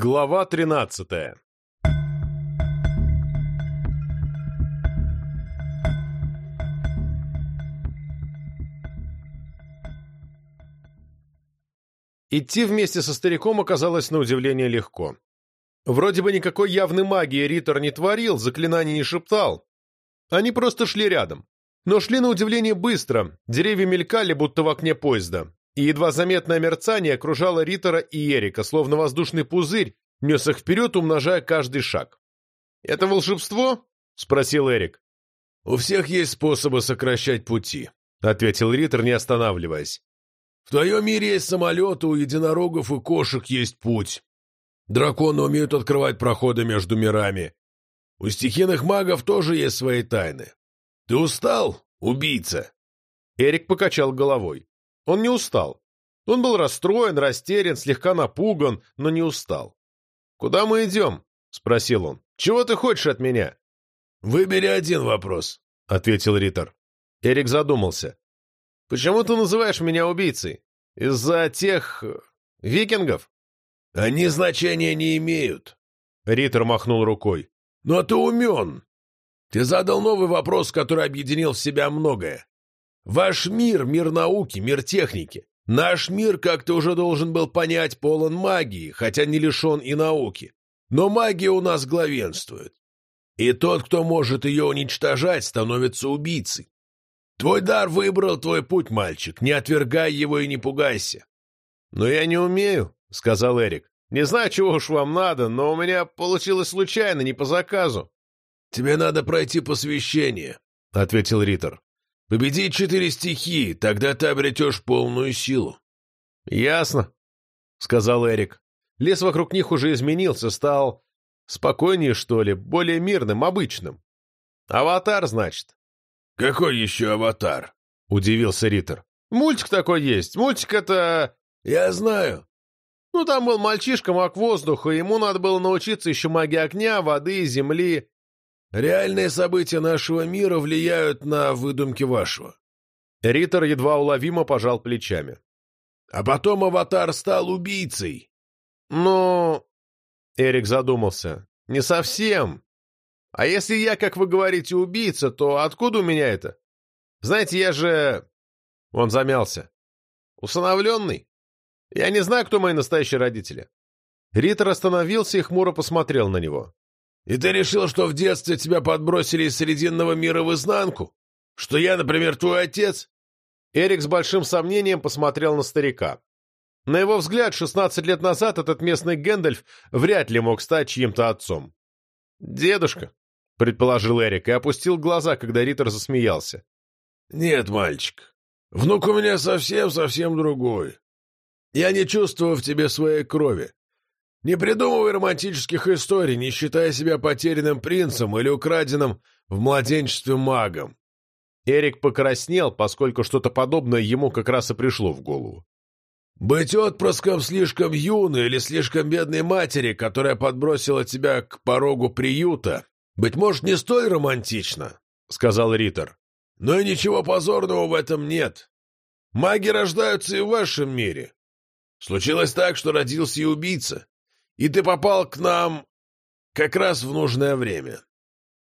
Глава тринадцатая Идти вместе со стариком оказалось на удивление легко. Вроде бы никакой явной магии Риттер не творил, заклинаний не шептал. Они просто шли рядом. Но шли на удивление быстро, деревья мелькали, будто в окне поезда, и едва заметное мерцание окружало Риттера и Эрика, словно воздушный пузырь, нес их вперед, умножая каждый шаг. «Это волшебство?» — спросил Эрик. «У всех есть способы сокращать пути», — ответил Риттер, не останавливаясь. В твоем мире есть самолеты, у единорогов и кошек есть путь. Драконы умеют открывать проходы между мирами. У стихийных магов тоже есть свои тайны. Ты устал, убийца?» Эрик покачал головой. Он не устал. Он был расстроен, растерян, слегка напуган, но не устал. «Куда мы идем?» — спросил он. «Чего ты хочешь от меня?» «Выбери один вопрос», — ответил Риттер. Эрик задумался. Почему ты называешь меня убийцей? Из-за тех... Э, викингов?» «Они значения не имеют», — Риттер махнул рукой. «Но ты умен. Ты задал новый вопрос, который объединил в себя многое. Ваш мир — мир науки, мир техники. Наш мир, как ты уже должен был понять, полон магии, хотя не лишен и науки. Но магия у нас главенствует. И тот, кто может ее уничтожать, становится убийцей. Твой дар выбрал твой путь, мальчик. Не отвергай его и не пугайся. — Но я не умею, — сказал Эрик. — Не знаю, чего уж вам надо, но у меня получилось случайно, не по заказу. — Тебе надо пройти посвящение, — ответил Риттер. — Победить четыре стихии, тогда ты обретешь полную силу. — Ясно, — сказал Эрик. Лес вокруг них уже изменился, стал спокойнее, что ли, более мирным, обычным. Аватар, значит. «Какой еще аватар?» — удивился Риттер. «Мультик такой есть. Мультик это...» «Я знаю». «Ну, там был мальчишка, маг воздуха, ему надо было научиться еще магии огня, воды, земли». «Реальные события нашего мира влияют на выдумки вашего». Риттер едва уловимо пожал плечами. «А потом аватар стал убийцей». «Ну...» Эрик задумался. «Не совсем. А если я, как вы говорите, убийца, то откуда у меня это? Знаете, я же...» Он замялся. «Усыновленный? Я не знаю, кто мои настоящие родители». Риттер остановился и хмуро посмотрел на него. «И ты решил, что в детстве тебя подбросили из Срединного мира в изнанку? Что я, например, твой отец?» Эрик с большим сомнением посмотрел на старика. На его взгляд, 16 лет назад этот местный Гэндальф вряд ли мог стать чьим-то отцом. «Дедушка», — предположил Эрик и опустил глаза, когда Риттер засмеялся. «Нет, мальчик, внук у меня совсем-совсем другой. Я не чувствую в тебе своей крови. Не придумывай романтических историй, не считая себя потерянным принцем или украденным в младенчестве магом». Эрик покраснел, поскольку что-то подобное ему как раз и пришло в голову. «Быть отпрыском слишком юной или слишком бедной матери, которая подбросила тебя к порогу приюта, быть может, не столь романтично», — сказал Риттер. «Но и ничего позорного в этом нет. Маги рождаются и в вашем мире. Случилось так, что родился и убийца, и ты попал к нам как раз в нужное время.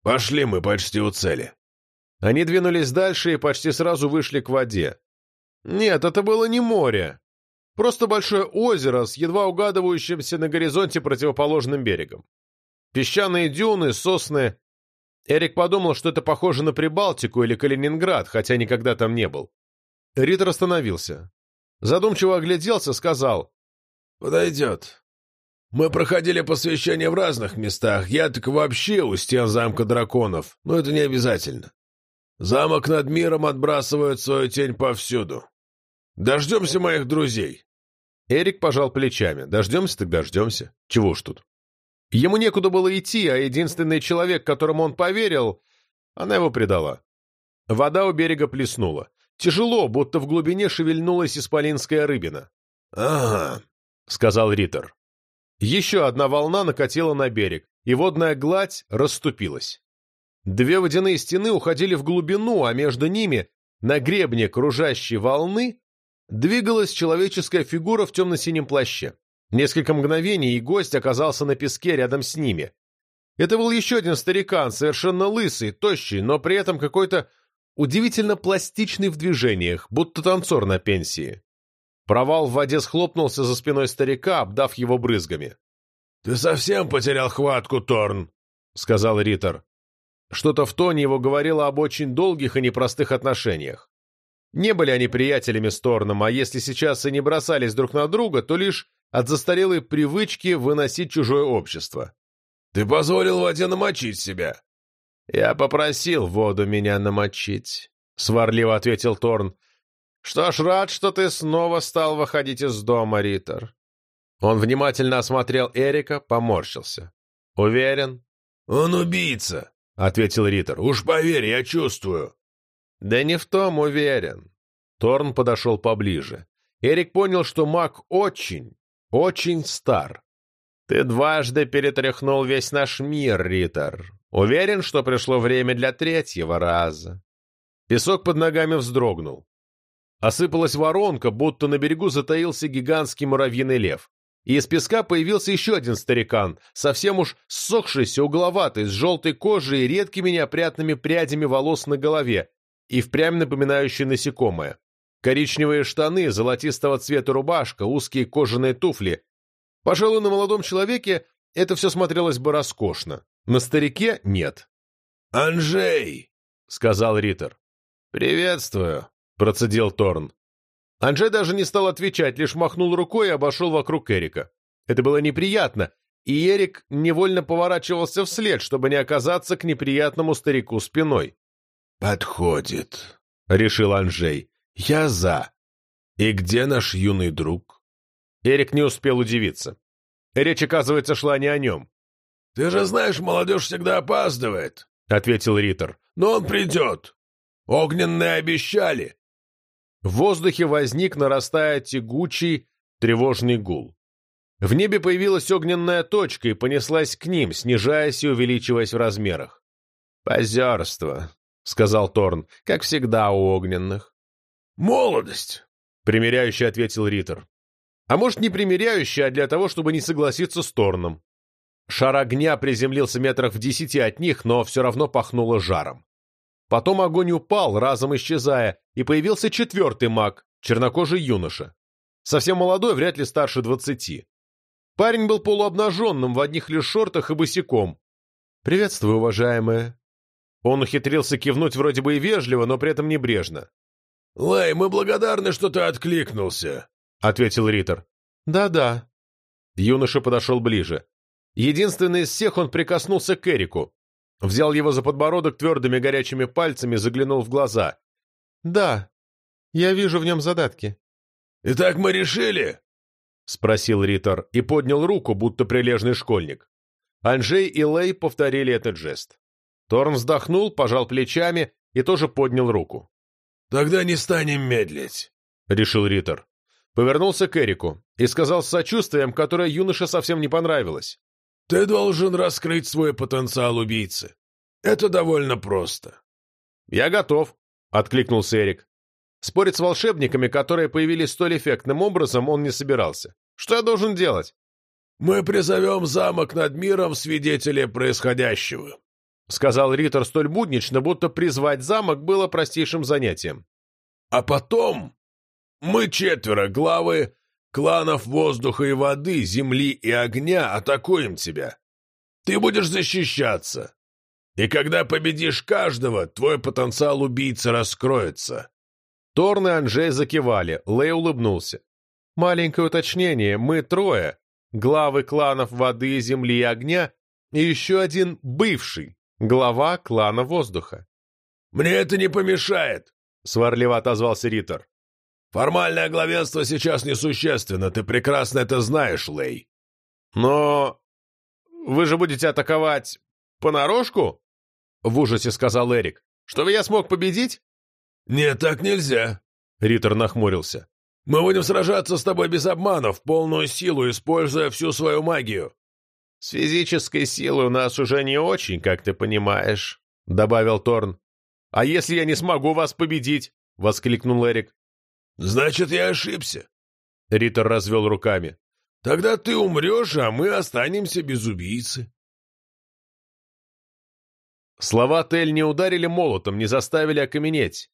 Пошли мы почти у цели». Они двинулись дальше и почти сразу вышли к воде. Нет, это было не море. Просто большое озеро с едва угадывающимся на горизонте противоположным берегом. Песчаные дюны, сосны. Эрик подумал, что это похоже на Прибалтику или Калининград, хотя никогда там не был. Риттер остановился. Задумчиво огляделся, сказал. «Подойдет. Мы проходили посвящение в разных местах. Я так вообще у стен замка драконов, но это не обязательно. Замок над миром отбрасывает свою тень повсюду. Дождемся моих друзей. Эрик пожал плечами. Дождемся так дождемся. Чего уж тут. Ему некуда было идти, а единственный человек, которому он поверил, она его предала. Вода у берега плеснула. Тяжело, будто в глубине шевельнулась исполинская рыбина. «Ага», — сказал Риттер. Еще одна волна накатила на берег, и водная гладь расступилась. Две водяные стены уходили в глубину, а между ними, на гребне кружащей волны, двигалась человеческая фигура в темно-синем плаще. Несколько мгновений, и гость оказался на песке рядом с ними. Это был еще один старикан, совершенно лысый, тощий, но при этом какой-то удивительно пластичный в движениях, будто танцор на пенсии. Провал в воде схлопнулся за спиной старика, обдав его брызгами. «Ты совсем потерял хватку, Торн», — сказал Риттер. Что-то в тоне его говорило об очень долгих и непростых отношениях. Не были они приятелями с Торном, а если сейчас и не бросались друг на друга, то лишь от застарелой привычки выносить чужое общество. «Ты позволил воде намочить себя». «Я попросил воду меня намочить», — сварливо ответил Торн. «Что ж, рад, что ты снова стал выходить из дома, Риттер». Он внимательно осмотрел Эрика, поморщился. «Уверен?» «Он убийца», — ответил Риттер. «Уж поверь, я чувствую». «Да не в том уверен». Торн подошел поближе. Эрик понял, что маг очень, очень стар. «Ты дважды перетряхнул весь наш мир, Риттер. Уверен, что пришло время для третьего раза». Песок под ногами вздрогнул. Осыпалась воронка, будто на берегу затаился гигантский муравьиный лев. И из песка появился еще один старикан, совсем уж ссохшийся, угловатый, с желтой кожей и редкими неопрятными прядями волос на голове, и впрямь напоминающий насекомое. Коричневые штаны, золотистого цвета рубашка, узкие кожаные туфли. Пожалуй, на молодом человеке это все смотрелось бы роскошно. На старике нет. «Анжей!» — сказал Риттер. «Приветствую», — процедил Торн. Анжей даже не стал отвечать, лишь махнул рукой и обошел вокруг Эрика. Это было неприятно, и Эрик невольно поворачивался вслед, чтобы не оказаться к неприятному старику спиной. «Подходит», — решил Анжей. «Я за. И где наш юный друг?» Эрик не успел удивиться. Речь, оказывается, шла не о нем. «Ты же знаешь, молодежь всегда опаздывает», — ответил Риттер. «Но он придет. Огненные обещали!» В воздухе возник, нарастая тягучий, тревожный гул. В небе появилась огненная точка и понеслась к ним, снижаясь и увеличиваясь в размерах. «Позерство», — сказал Торн, — «как всегда у огненных». «Молодость», — примиряющий ответил Риттер. А может, не примиряющий, а для того, чтобы не согласиться с Торном. Шар огня приземлился метрах в десяти от них, но все равно пахнуло жаром. Потом огонь упал, разом исчезая, и появился четвертый маг, чернокожий юноша. Совсем молодой, вряд ли старше двадцати. Парень был полуобнаженным, в одних лишь шортах и босиком. «Приветствую, уважаемая». Он ухитрился кивнуть вроде бы и вежливо, но при этом небрежно. «Лэй, мы благодарны, что ты откликнулся», — ответил Риттер. «Да-да». Юноша подошел ближе. Единственный из всех он прикоснулся к Эрику. Взял его за подбородок твердыми горячими пальцами, заглянул в глаза. «Да, я вижу в нем задатки». «Итак мы решили?» — спросил Ритор и поднял руку, будто прилежный школьник. Анжей и Лей повторили этот жест. Торн вздохнул, пожал плечами и тоже поднял руку. «Тогда не станем медлить», — решил Ритор. Повернулся к Эрику и сказал с сочувствием, которое юноше совсем не понравилось. Ты должен раскрыть свой потенциал убийцы. Это довольно просто. Я готов, откликнулся Эрик. Спорить с волшебниками, которые появились столь эффектным образом, он не собирался. Что я должен делать? Мы призовем замок над миром свидетелей происходящего, сказал Риттер столь буднично, будто призвать замок было простейшим занятием. А потом мы четверо, главы кланов воздуха и воды, земли и огня атакуем тебя. Ты будешь защищаться. И когда победишь каждого, твой потенциал убийцы раскроется». Торн и Анжей закивали, Лэй улыбнулся. «Маленькое уточнение. Мы трое. Главы кланов воды, земли и огня и еще один бывший, глава клана воздуха». «Мне это не помешает», — сварливо отозвался Риттер. Формальное главенство сейчас несущественно, ты прекрасно это знаешь, Лей. Но вы же будете атаковать понарошку? В ужасе сказал Эрик. Чтобы я смог победить? Нет, так нельзя. Риттер нахмурился. Мы будем сражаться с тобой без обманов, полную силу, используя всю свою магию. С физической силой у нас уже не очень, как ты понимаешь, добавил Торн. А если я не смогу вас победить? воскликнул Эрик. «Значит, я ошибся». Риттер развел руками. Тогда ты умрешь, а мы останемся без убийцы. Слова Тель не ударили молотом, не заставили окаменеть.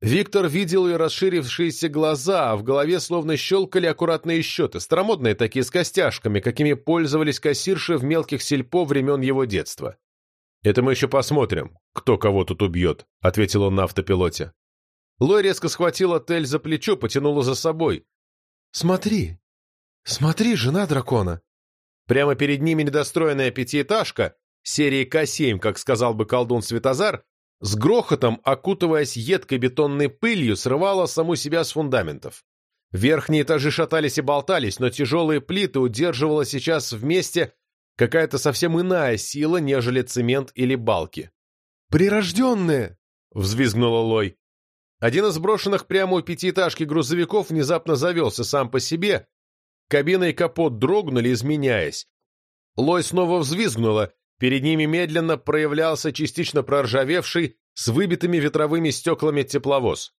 Виктор видел ее расширившиеся глаза, а в голове словно щелкали аккуратные счеты, старомодные такие с костяшками, какими пользовались кассирши в мелких сельпо времен его детства. «Это мы еще посмотрим, кто кого тут убьет», — ответил он на автопилоте. Лой резко схватила Тель за плечо, потянула за собой. «Смотри! Смотри, жена дракона!» Прямо перед ними недостроенная пятиэтажка, серии К-7, как сказал бы колдун Светозар, с грохотом, окутываясь едкой бетонной пылью, срывала саму себя с фундаментов. Верхние этажи шатались и болтались, но тяжелые плиты удерживала сейчас вместе какая-то совсем иная сила, нежели цемент или балки. «Прирожденные!» — взвизгнула Лой. Один из брошенных прямо у пятиэтажки грузовиков внезапно завелся сам по себе. Кабина и капот дрогнули, изменяясь. Лой снова взвизгнула, Перед ними медленно проявлялся частично проржавевший, с выбитыми ветровыми стеклами тепловоз.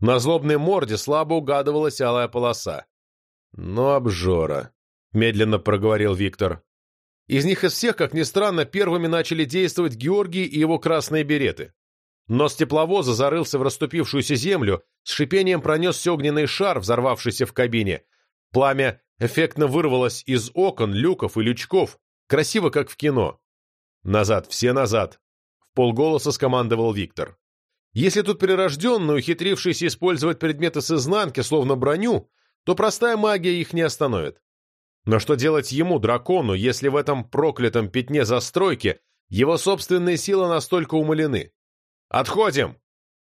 На злобной морде слабо угадывалась алая полоса. «Ну, обжора», — медленно проговорил Виктор. Из них из всех, как ни странно, первыми начали действовать Георгий и его красные береты. Нос тепловоза зарылся в расступившуюся землю, с шипением пронесся огненный шар, взорвавшийся в кабине. Пламя эффектно вырвалось из окон, люков и лючков, красиво, как в кино. «Назад, все назад!» — в полголоса скомандовал Виктор. «Если тут прирожденный, ухитрившийся использовать предметы с изнанки, словно броню, то простая магия их не остановит. Но что делать ему, дракону, если в этом проклятом пятне застройки его собственные силы настолько умалены? Отходим!»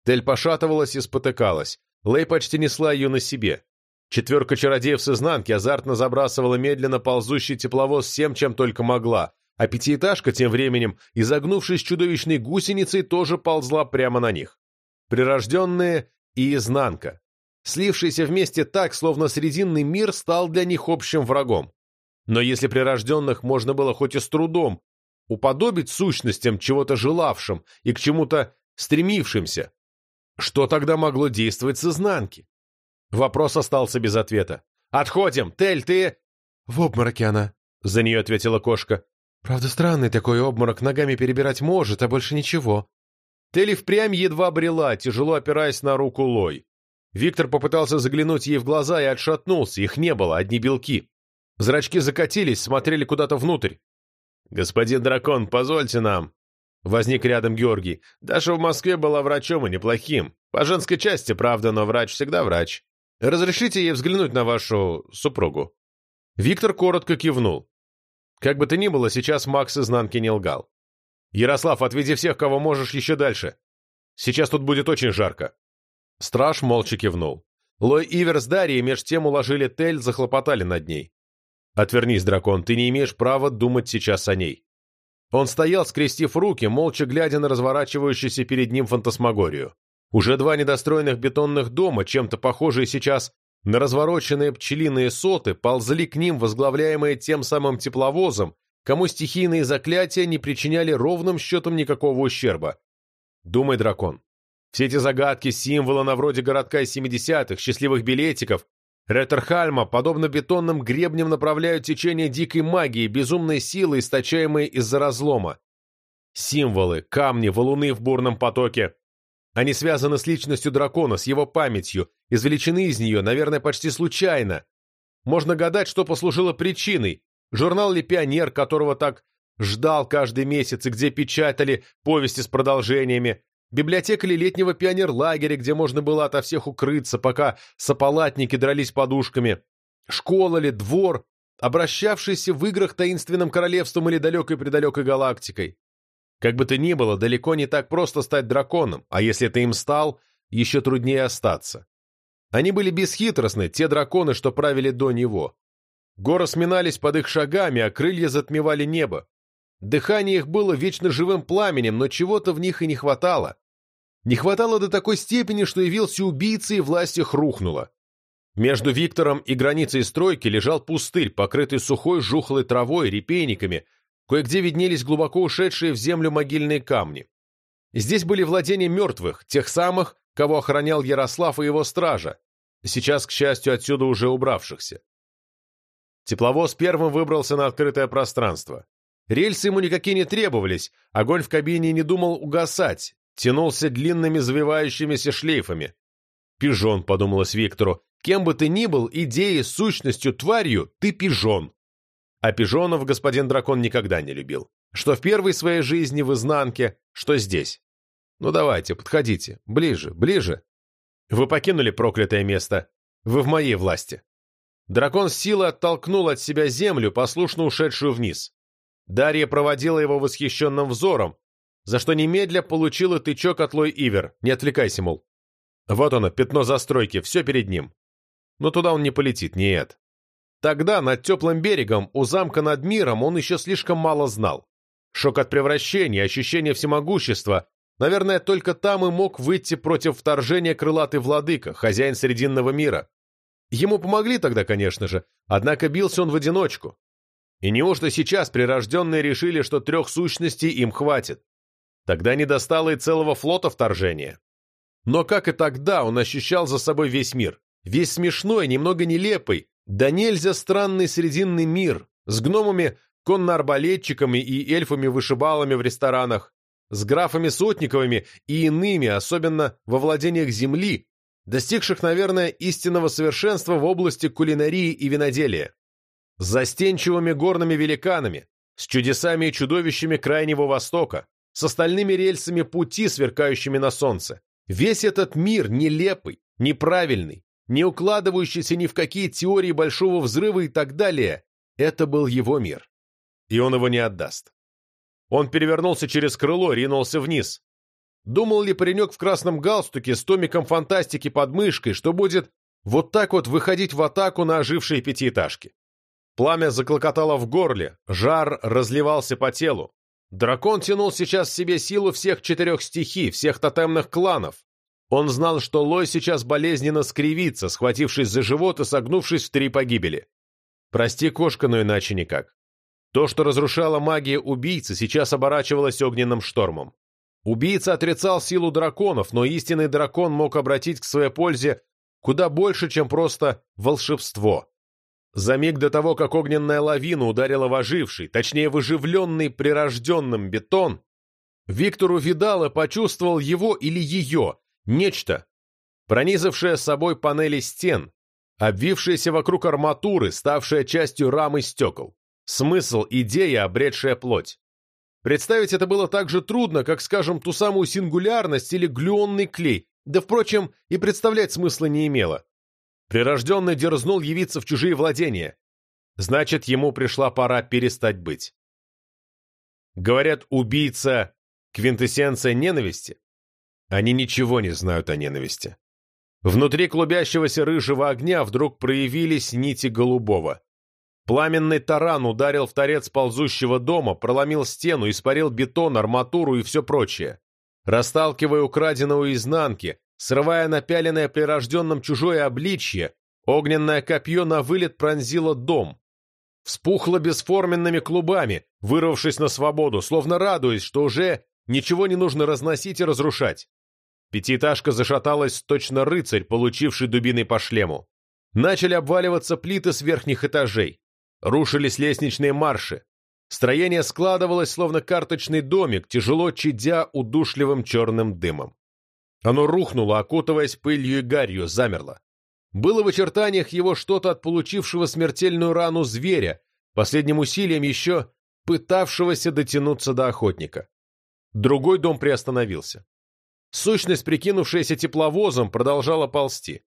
Тель пошатывалась и спотыкалась. Лэй почти несла ее на себе. Четверка чародеев с изнанки азартно забрасывала медленно ползущий тепловоз всем, чем только могла, а пятиэтажка тем временем, изогнувшись чудовищной гусеницей, тоже ползла прямо на них. Прирожденные и изнанка, слившиеся вместе так, словно срединный мир стал для них общим врагом. Но если прирожденных можно было хоть и с трудом уподобить сущностям, чего-то желавшим и к чему-то стремившимся, что тогда могло действовать с изнанки? Вопрос остался без ответа. «Отходим! Тель, ты...» «В обмороке она», — за нее ответила кошка. Правда, странный такой обморок, ногами перебирать может, а больше ничего. Телли впрямь едва брела, тяжело опираясь на руку Лой. Виктор попытался заглянуть ей в глаза и отшатнулся, их не было, одни белки. Зрачки закатились, смотрели куда-то внутрь. «Господин дракон, позвольте нам!» Возник рядом Георгий. «Даша в Москве была врачом и неплохим. По женской части, правда, но врач всегда врач. Разрешите ей взглянуть на вашу супругу?» Виктор коротко кивнул. Как бы то ни было, сейчас Макс изнанки не лгал. «Ярослав, отведи всех, кого можешь, еще дальше. Сейчас тут будет очень жарко». Страж молча кивнул. Лой Ивер с Дарьей меж тем уложили Тель, захлопотали над ней. «Отвернись, дракон, ты не имеешь права думать сейчас о ней». Он стоял, скрестив руки, молча глядя на разворачивающуюся перед ним фантасмагорию. Уже два недостроенных бетонных дома, чем-то похожие сейчас на развороченные пчелиные соты ползли к ним, возглавляемые тем самым тепловозом, кому стихийные заклятия не причиняли ровным счетом никакого ущерба. Думай, дракон. Все эти загадки, символы на вроде городка из 70-х, счастливых билетиков, Реттерхальма, подобно бетонным гребням, направляют течение дикой магии, безумной силы, источаемой из-за разлома. Символы, камни, валуны в бурном потоке, они связаны с личностью дракона, с его памятью, извлечены из нее, наверное, почти случайно. Можно гадать, что послужило причиной. Журнал ли «Пионер», которого так ждал каждый месяц, и где печатали повести с продолжениями, библиотека ли летнего пионерлагеря, где можно было ото всех укрыться, пока сополатники дрались подушками, школа ли, двор, обращавшийся в играх таинственным королевством или далекой-предалекой галактикой. Как бы то ни было, далеко не так просто стать драконом, а если ты им стал, еще труднее остаться. Они были бесхитростны, те драконы, что правили до него. Горы сминались под их шагами, а крылья затмевали небо. Дыхание их было вечно живым пламенем, но чего-то в них и не хватало. Не хватало до такой степени, что явился убийца и власть их рухнула. Между Виктором и границей стройки лежал пустырь, покрытый сухой жухлой травой, репейниками, Кое-где виднелись глубоко ушедшие в землю могильные камни. Здесь были владения мертвых, тех самых, кого охранял Ярослав и его стража, сейчас, к счастью, отсюда уже убравшихся. Тепловоз первым выбрался на открытое пространство. Рельсы ему никакие не требовались, огонь в кабине не думал угасать, тянулся длинными завивающимися шлейфами. «Пижон», — подумалось Виктору, — «кем бы ты ни был, идеей, сущностью, тварью, ты пижон». А пижонов господин дракон никогда не любил. Что в первой своей жизни в изнанке, что здесь. Ну давайте, подходите, ближе, ближе. Вы покинули проклятое место. Вы в моей власти. Дракон с силой оттолкнул от себя землю, послушно ушедшую вниз. Дарья проводила его восхищенным взором, за что немедля получила тычок от Лой Ивер. Не отвлекайся, мол. Вот оно, пятно застройки, все перед ним. Но туда он не полетит, нет. Тогда, над теплым берегом, у замка над миром, он еще слишком мало знал. Шок от превращения, ощущение всемогущества. Наверное, только там и мог выйти против вторжения крылатый владыка, хозяин Срединного мира. Ему помогли тогда, конечно же, однако бился он в одиночку. И неужто сейчас прирожденные решили, что трех сущностей им хватит? Тогда не достало и целого флота вторжения. Но как и тогда, он ощущал за собой весь мир. Весь смешной, немного нелепый, да нельзя странный срединный мир с гномами, конно-арбалетчиками и эльфами-вышибалами в ресторанах, с графами Сотниковыми и иными, особенно во владениях земли, достигших, наверное, истинного совершенства в области кулинарии и виноделия, с застенчивыми горными великанами, с чудесами и чудовищами Крайнего Востока, с остальными рельсами пути, сверкающими на солнце. Весь этот мир нелепый, неправильный, не укладывающийся ни в какие теории Большого Взрыва и так далее, это был его мир. И он его не отдаст. Он перевернулся через крыло, ринулся вниз. Думал ли паренек в красном галстуке с томиком фантастики под мышкой, что будет вот так вот выходить в атаку на ожившие пятиэтажки? Пламя заклокотало в горле, жар разливался по телу. Дракон тянул сейчас в себе силу всех четырех стихий, всех тотемных кланов, он знал, что Лой сейчас болезненно скривится, схватившись за живот и согнувшись в три погибели. Прости, кошка, но иначе никак. То, что разрушала магия убийцы, сейчас оборачивалось огненным штормом. Убийца отрицал силу драконов, но истинный дракон мог обратить к своей пользе куда больше, чем просто волшебство. За миг до того, как огненная лавина ударила в оживший, точнее, в оживленный прирожденным бетон, Виктор увидал и почувствовал его или ее, Нечто, пронизавшее собой панели стен, обвившееся вокруг арматуры, ставшее частью рамы стекол. Смысл, идея, обретшая плоть. Представить это было так же трудно, как, скажем, ту самую сингулярность или глюонный клей, да, впрочем, и представлять смысла не имело. Прирожденный дерзнул явиться в чужие владения. Значит, ему пришла пора перестать быть. Говорят, убийца – квинтэссенция ненависти? Они ничего не знают о ненависти. Внутри клубящегося рыжего огня вдруг проявились нити голубого. Пламенный таран ударил в торец ползущего дома, проломил стену, испарил бетон, арматуру и все прочее. Расталкивая украденного изнанки, срывая напяленное прирожденным чужое обличье, огненное копье на вылет пронзило дом. Вспухло бесформенными клубами, вырвавшись на свободу, словно радуясь, что уже ничего не нужно разносить и разрушать. Пятиэтажка зашаталась точно рыцарь, получивший дубиной по шлему. Начали обваливаться плиты с верхних этажей. Рушились лестничные марши. Строение складывалось, словно карточный домик, тяжело чадя удушливым черным дымом. Оно рухнуло, окутываясь пылью и гарью, замерло. Было в очертаниях его что-то от получившего смертельную рану зверя, последним усилием еще пытавшегося дотянуться до охотника. Другой дом приостановился. Сущность, прикинувшаяся тепловозом, продолжала ползти.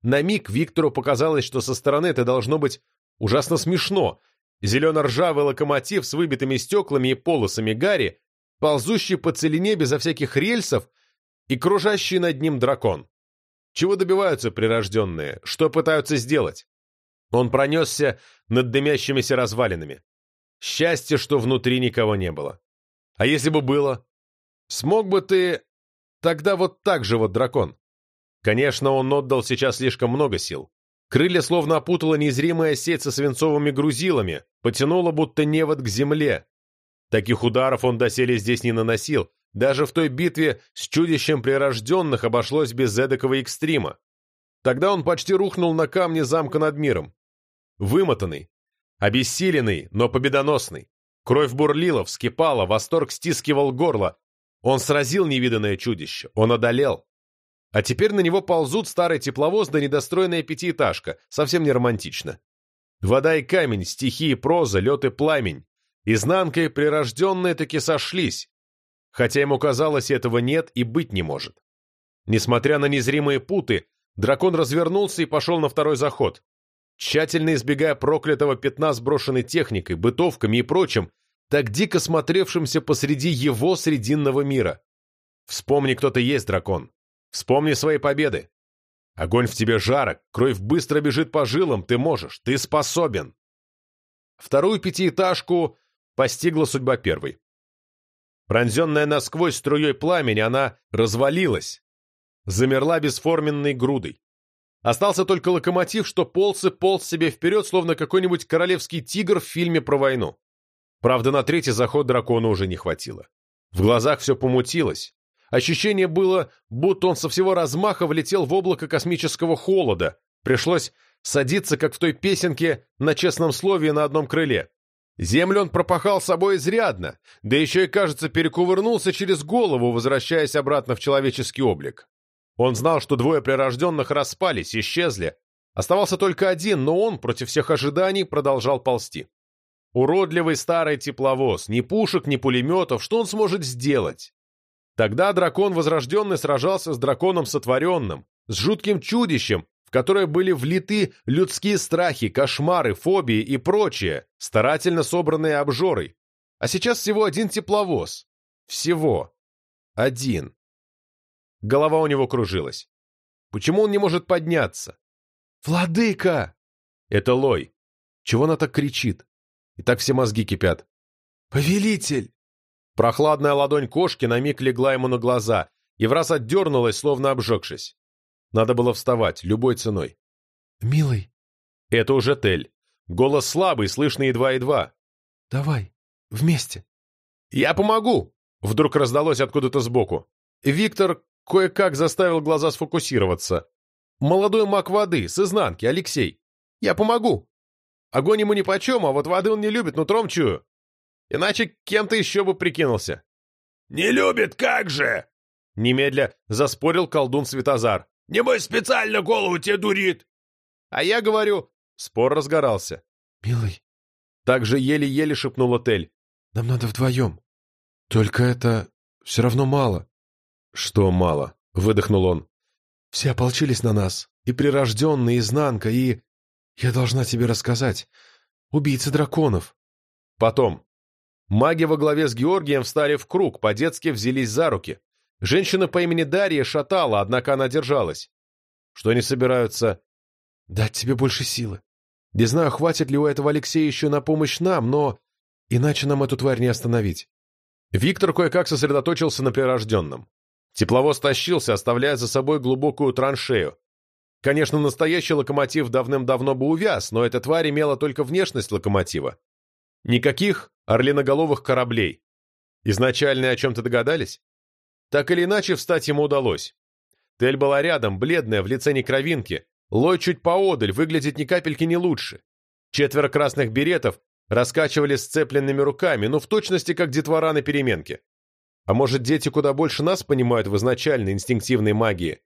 На миг Виктору показалось, что со стороны это должно быть ужасно смешно. Зелено-ржавый локомотив с выбитыми стеклами и полосами гари, ползущий по целине безо всяких рельсов и кружащий над ним дракон. Чего добиваются прирожденные? Что пытаются сделать? Он пронесся над дымящимися развалинами. Счастье, что внутри никого не было. А если бы было? Смог бы ты Тогда вот так же вот дракон. Конечно, он отдал сейчас слишком много сил. Крылья словно опутала незримая сеть со свинцовыми грузилами, потянула будто невод к земле. Таких ударов он доселе здесь не наносил. Даже в той битве с чудищем прирожденных обошлось без эдакого экстрима. Тогда он почти рухнул на камне замка над миром. Вымотанный, Обессиленный, но победоносный. Кровь бурлила, вскипала, восторг стискивал горло. Он сразил невиданное чудище, он одолел. А теперь на него ползут старый тепловоз да недостроенная пятиэтажка, совсем не романтично. Вода и камень, стихи и проза, лед и пламень. Изнанка и прирожденные таки сошлись, хотя ему казалось, этого нет и быть не может. Несмотря на незримые путы, дракон развернулся и пошел на второй заход. Тщательно избегая проклятого пятна сброшенной техникой, бытовками и прочим, так дико смотревшимся посреди его срединного мира. Вспомни, кто ты есть, дракон. Вспомни свои победы. Огонь в тебе жарок, кровь быстро бежит по жилам, ты можешь, ты способен. Вторую пятиэтажку постигла судьба первой. Пронзенная насквозь струей пламени, она развалилась, замерла бесформенной грудой. Остался только локомотив, что полз и полз себе вперед, словно какой-нибудь королевский тигр в фильме про войну. Правда, на третий заход дракона уже не хватило. В глазах все помутилось. Ощущение было, будто он со всего размаха влетел в облако космического холода. Пришлось садиться, как в той песенке, на честном слове на одном крыле. Землю он пропахал собой изрядно, да еще и, кажется, перекувырнулся через голову, возвращаясь обратно в человеческий облик. Он знал, что двое прирожденных распались, исчезли. Оставался только один, но он, против всех ожиданий, продолжал ползти. Уродливый старый тепловоз, ни пушек, ни пулеметов, что он сможет сделать? Тогда дракон возрожденный сражался с драконом сотворенным, с жутким чудищем, в которое были влиты людские страхи, кошмары, фобии и прочее, старательно собранные обжорой. А сейчас всего один тепловоз. Всего. Один. Голова у него кружилась. Почему он не может подняться? «Владыка!» Это Лой. Чего она так кричит? И так все мозги кипят. «Повелитель!» Прохладная ладонь кошки на миг легла ему на глаза и в раз отдернулась, словно обжегшись. Надо было вставать, любой ценой. «Милый!» Это уже Тель. Голос слабый, слышно едва-едва. «Давай, вместе!» «Я помогу!» Вдруг раздалось откуда-то сбоку. Виктор кое-как заставил глаза сфокусироваться. «Молодой маг воды, с изнанки, Алексей. Я помогу!» Огонь ему нипочем, а вот воды он не любит, нутром чую. Иначе кем-то еще бы прикинулся. «Не любит, как же!» Немедля заспорил колдун Светозар. «Небось, специально голову тебе дурит!» А я говорю, спор разгорался. «Милый!» Так же еле-еле шепнула Тель. «Нам надо вдвоем. Только это все равно мало». «Что мало?» — выдохнул он. «Все ополчились на нас. И прирожденные, изнанка, и... Я должна тебе рассказать. Убийцы драконов». Потом. Маги во главе с Георгием встали в круг, по-детски взялись за руки. Женщина по имени Дарья шатала, однако она держалась. Что они собираются? Дать тебе больше силы. Не знаю, хватит ли у этого Алексея еще на помощь нам, но иначе нам эту тварь не остановить. Виктор кое-как сосредоточился на прирожденном. Тепловоз тащился, оставляя за собой глубокую траншею. Конечно, настоящий локомотив давным-давно бы увяз, но эта тварь имела только внешность локомотива. Никаких орлиноголовых кораблей. Изначально о чем-то догадались? Так или иначе, встать ему удалось. Тель была рядом, бледная, в лице некровинки. Лой чуть поодаль, выглядит ни капельки не лучше. Четверо красных беретов раскачивали сцепленными руками, ну в точности как детвора на переменке. А может, дети куда больше нас понимают в изначальной инстинктивной магии?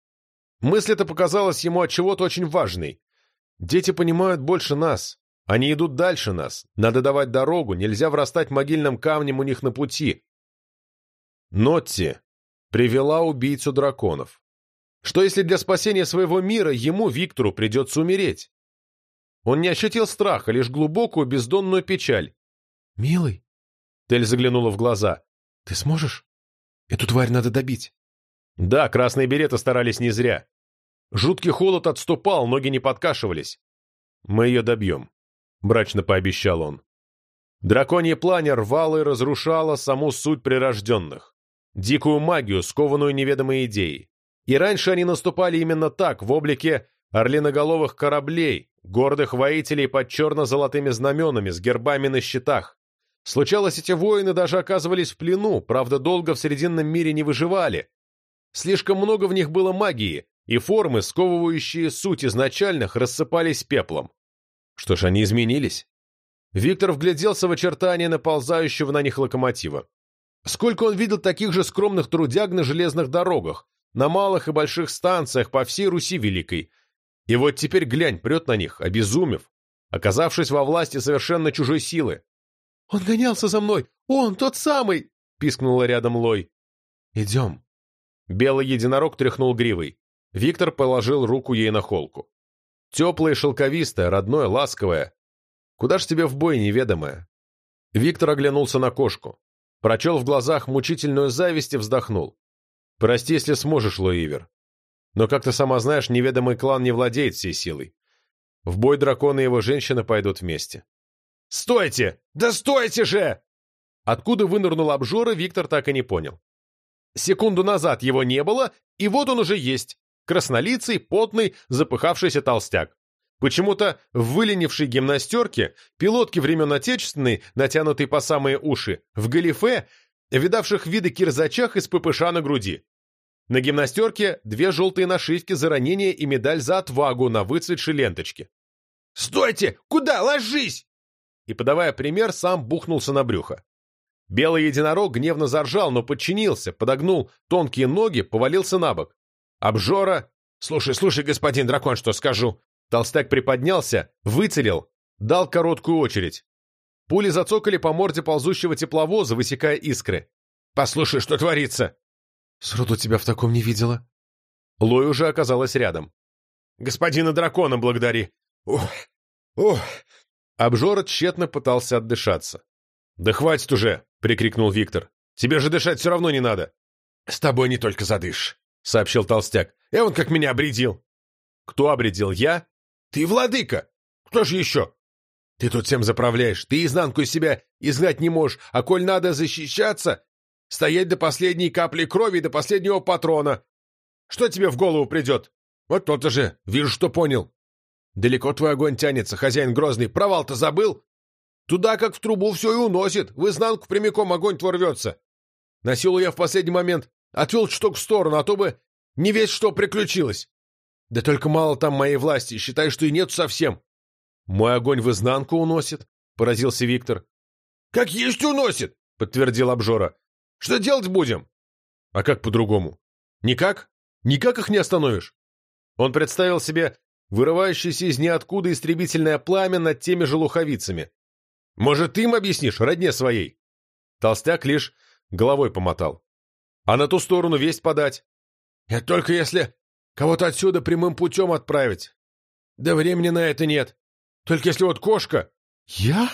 Мысль эта показалась ему от чего-то очень важной. Дети понимают больше нас. Они идут дальше нас. Надо давать дорогу, нельзя врастать могильным камнем у них на пути. Нотти привела убийцу драконов. Что если для спасения своего мира ему, Виктору, придется умереть? Он не ощутил страха, лишь глубокую бездонную печаль. «Милый?» Тель заглянула в глаза. «Ты сможешь? Эту тварь надо добить». Да, красные береты старались не зря. Жуткий холод отступал, ноги не подкашивались. Мы ее добьем мрачно пообещал он. Драконье пламя рвало и разрушало саму суть прирожденных. Дикую магию, скованную неведомой идеей. И раньше они наступали именно так, в облике орлиноголовых кораблей, гордых воителей под черно-золотыми знаменами, с гербами на щитах. Случалось, эти воины даже оказывались в плену, правда, долго в Срединном мире не выживали. Слишком много в них было магии, и формы, сковывающие суть изначальных, рассыпались пеплом. Что ж, они изменились. Виктор вгляделся в очертания наползающего на них локомотива. Сколько он видел таких же скромных трудяг на железных дорогах, на малых и больших станциях по всей Руси Великой. И вот теперь глянь, прет на них, обезумев, оказавшись во власти совершенно чужой силы. «Он гонялся за мной! Он, тот самый!» — пискнула рядом Лой. «Идем». Белый единорог тряхнул гривой. Виктор положил руку ей на холку. Теплое, шелковистое, родное, ласковое. Куда ж тебе в бой, неведомое? Виктор оглянулся на кошку. Прочел в глазах мучительную зависть и вздохнул. Прости, если сможешь, Лоивер. Но, как ты сама знаешь, неведомый клан не владеет всей силой. В бой дракон и его женщина пойдут вместе. «Стойте! Да стойте же!» Откуда вынырнул обжора, Виктор так и не понял. Секунду назад его не было, и вот он уже есть. Краснолицый, потный, запыхавшийся толстяк. Почему-то в выленившей гимнастерке, пилотке времен Отечественной, натянутой по самые уши, в галифе, видавших виды кирзачах из ППШ на груди. На гимнастерке две желтые нашивки за ранение и медаль за отвагу на выцветшей ленточке. «Стойте! Куда? Ложись!» И, подавая пример, сам бухнулся на брюхо. Белый единорог гневно заржал, но подчинился, подогнул тонкие ноги, повалился на бок. Обжора... «Слушай, слушай, господин дракон, что скажу!» Толстяк приподнялся, выцелил, дал короткую очередь. Пули зацокали по морде ползущего тепловоза, высекая искры. «Послушай, что творится!» «Сроду тебя в таком не видела». Лой уже оказалась рядом. «Господина дракона благодари!» «Ух! Ух!» Обжора тщетно пытался отдышаться. «Да хватит уже!» — прикрикнул Виктор. «Тебе же дышать все равно не надо!» «С тобой не только задышь!» — сообщил толстяк. «Я он как меня обредил!» «Кто обредил? Я?» «Ты владыка! Кто же еще?» «Ты тут всем заправляешь, ты изнанку из себя изгнать не можешь, а коль надо защищаться, стоять до последней капли крови и до последнего патрона. Что тебе в голову придет? Вот то-то же, вижу, что понял. Далеко твой огонь тянется, хозяин грозный, провал-то забыл? Туда, как в трубу, все и уносит, в изнанку прямиком огонь твой рвется. На силу я в последний момент отвел чуток в сторону, а то бы не весь что приключилось. Да только мало там моей власти, считай, что и нет совсем. Мой огонь в изнанку уносит, — поразился Виктор. Как есть уносит, — подтвердил обжора. Что делать будем? А как по-другому? Никак? Никак их не остановишь? Он представил себе вырывающееся из ниоткуда истребительное пламя над теми же луховицами. Может, ты им объяснишь, родне своей? Толстяк лишь головой помотал. А на ту сторону весть подать? Это только если кого-то отсюда прямым путем отправить. Да времени на это нет. Только если вот кошка... Я?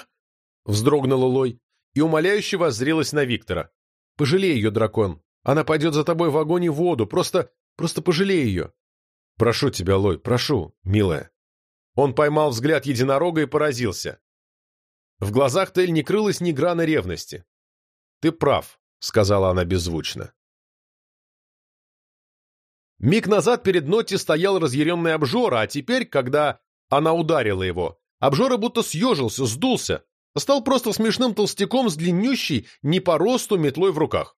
Вздрогнула Лой и умоляюще воззрелась на Виктора. Пожалей ее, дракон. Она пойдет за тобой в огонь и воду. Просто... просто пожалей ее. Прошу тебя, Лой, прошу, милая. Он поймал взгляд единорога и поразился. В глазах Тель не крылась ни грана ревности. «Ты прав», — сказала она беззвучно. Миг назад перед Нотти стоял разъяренный обжора, а теперь, когда она ударила его, обжора будто съежился, сдулся, стал просто смешным толстяком с длиннющей, не по росту, метлой в руках.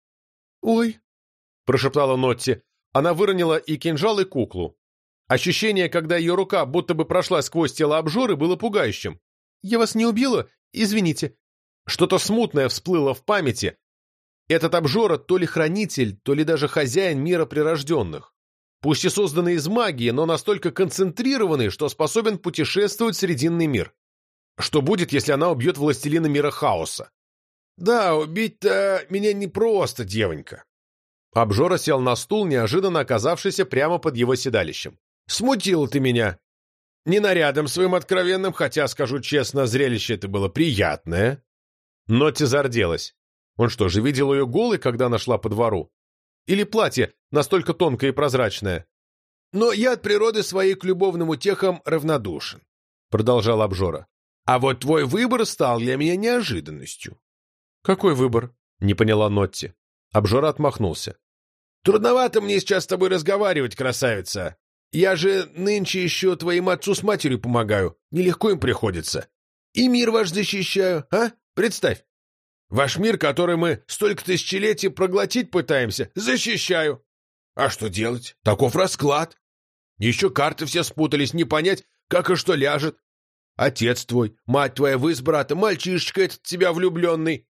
«Ой», — прошептала Нотти. Она выронила и кинжал, и куклу. Ощущение, когда ее рука будто бы прошла сквозь тело обжоры, было пугающим. «Я вас не убила? Извините». Что-то смутное всплыло в памяти. Этот обжора то ли хранитель, то ли даже хозяин мира прирожденных. Пусть и созданный из магии, но настолько концентрированный, что способен путешествовать в Срединный мир. Что будет, если она убьет властелина мира хаоса? Да, убить-то меня непросто, девонька. Обжора сел на стул, неожиданно оказавшийся прямо под его седалищем. Смутил ты меня. Не нарядом своим откровенным, хотя, скажу честно, зрелище это было приятное. Нотти зарделась. Он что же, видел ее голой, когда она шла по двору? Или платье настолько тонкое и прозрачное? Но я от природы своей к любовным утехам равнодушен, продолжал обжора. А вот твой выбор стал для меня неожиданностью. Какой выбор? Не поняла Нотти. Обжора отмахнулся. Трудновато мне сейчас с тобой разговаривать, красавица. Я же нынче еще твоим отцу с матерью помогаю. Нелегко им приходится. И мир ваш защищаю, а? Представь. Ваш мир, который мы столько тысячелетий проглотить пытаемся, защищаю. А что делать? Таков расклад. Еще карты все спутались, не понять, как и что ляжет. Отец твой, мать твоя, вы с братом, мальчишечка этот тебя влюбленный.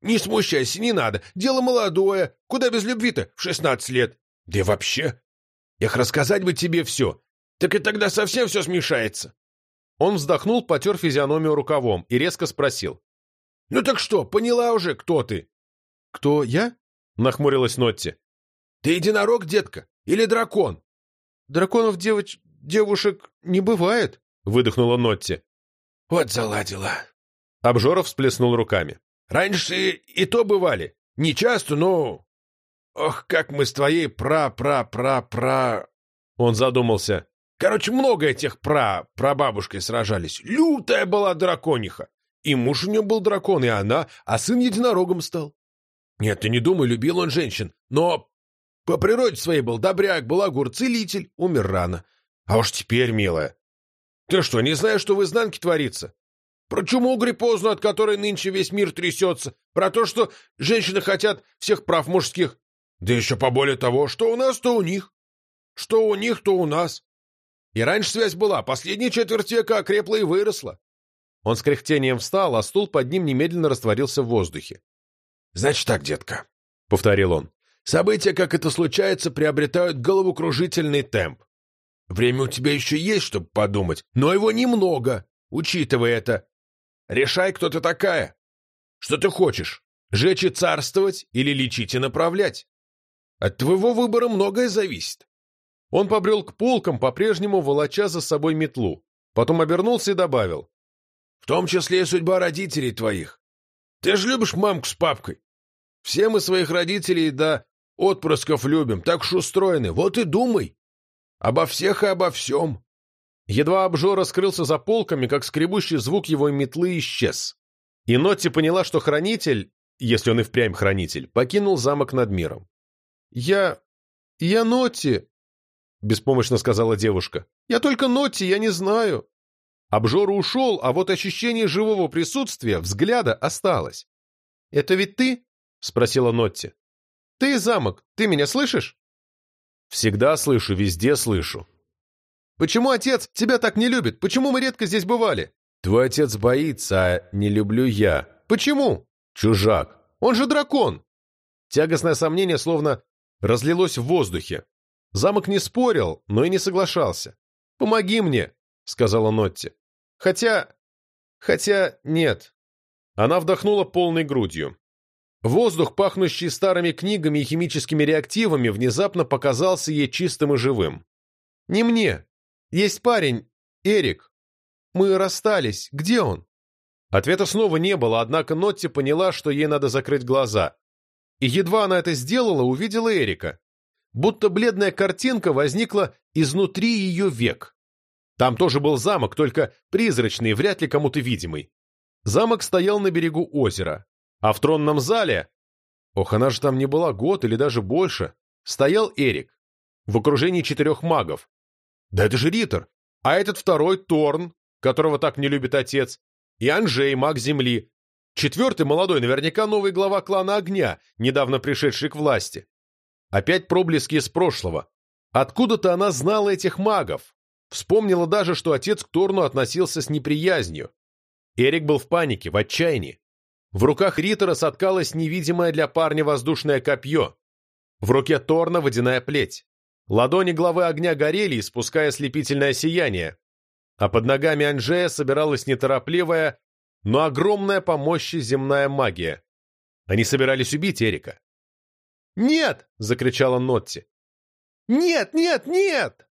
Не смущайся, не надо. Дело молодое. Куда без любви-то в шестнадцать лет? Да и вообще. Эх, рассказать бы тебе все. Так и тогда совсем все смешается. Он вздохнул, потер физиономию рукавом и резко спросил. «Ну так что, поняла уже, кто ты?» «Кто я?» — нахмурилась Нотти. «Ты единорог, детка? Или дракон?» «Драконов девоч... девушек не бывает», — выдохнула Нотти. «Вот заладила». Обжоров всплеснул руками. «Раньше и то бывали. Не часто, но... Ох, как мы с твоей пра-пра-пра-пра...» Он задумался. Короче, много этих пра... прабабушкой сражались. Лютая была дракониха. И муж у нее был дракон, и она, а сын единорогом стал. Нет, ты не думай, любил он женщин, но по природе своей был добряк, балагур, целитель, умер рано. А уж теперь, милая. Ты что, не знаешь, что в изнанке творится? Про чуму гриппозну, от которой нынче весь мир трясется. Про то, что женщины хотят всех прав мужских. Да еще поболее того, что у нас, то у них. Что у них, то у нас. И раньше связь была, последняя четверть века окрепла и выросла. Он с кряхтением встал, а стул под ним немедленно растворился в воздухе. «Значит так, детка», — повторил он. «События, как это случается, приобретают головокружительный темп. Время у тебя еще есть, чтобы подумать, но его немного, учитывая это. Решай, кто ты такая. Что ты хочешь, жечь и царствовать или лечить и направлять? От твоего выбора многое зависит. Он побрел к полкам, по-прежнему волоча за собой метлу. Потом обернулся и добавил. «В том числе и судьба родителей твоих. Ты же любишь мамку с папкой. Все мы своих родителей да отпрысков любим, так уж устроены. Вот и думай. Обо всех и обо всем». Едва обжора скрылся за полками, как скребущий звук его метлы исчез. И Нотти поняла, что хранитель, если он и впрямь хранитель, покинул замок над миром. «Я... я Нотти», — беспомощно сказала девушка. «Я только Нотти, я не знаю». Обжора ушел, а вот ощущение живого присутствия, взгляда осталось. «Это ведь ты?» — спросила Нотти. «Ты замок, ты меня слышишь?» «Всегда слышу, везде слышу». «Почему отец тебя так не любит? Почему мы редко здесь бывали?» «Твой отец боится, а не люблю я». «Почему?» «Чужак». «Он же дракон!» Тягостное сомнение словно разлилось в воздухе. Замок не спорил, но и не соглашался. «Помоги мне», — сказала Нотти. «Хотя... хотя нет». Она вдохнула полной грудью. Воздух, пахнущий старыми книгами и химическими реактивами, внезапно показался ей чистым и живым. «Не мне. Есть парень, Эрик. Мы расстались. Где он?» Ответа снова не было, однако Нотти поняла, что ей надо закрыть глаза. И едва она это сделала, увидела Эрика будто бледная картинка возникла изнутри ее век. Там тоже был замок, только призрачный, вряд ли кому-то видимый. Замок стоял на берегу озера, а в тронном зале, ох, она же там не была год или даже больше, стоял Эрик в окружении четырех магов. Да это же Риттер, а этот второй Торн, которого так не любит отец, и Анжей, маг Земли. Четвертый молодой, наверняка новый глава клана Огня, недавно пришедший к власти. Опять проблески из прошлого. Откуда-то она знала этих магов. Вспомнила даже, что отец к Торну относился с неприязнью. Эрик был в панике, в отчаянии. В руках Риттера соткалось невидимое для парня воздушное копье. В руке Торна водяная плеть. Ладони главы огня горели, испуская слепительное сияние. А под ногами Анжея собиралась неторопливая, но огромная по мощи земная магия. Они собирались убить Эрика. «Нет!» — закричала Нотти. «Нет, нет, нет!»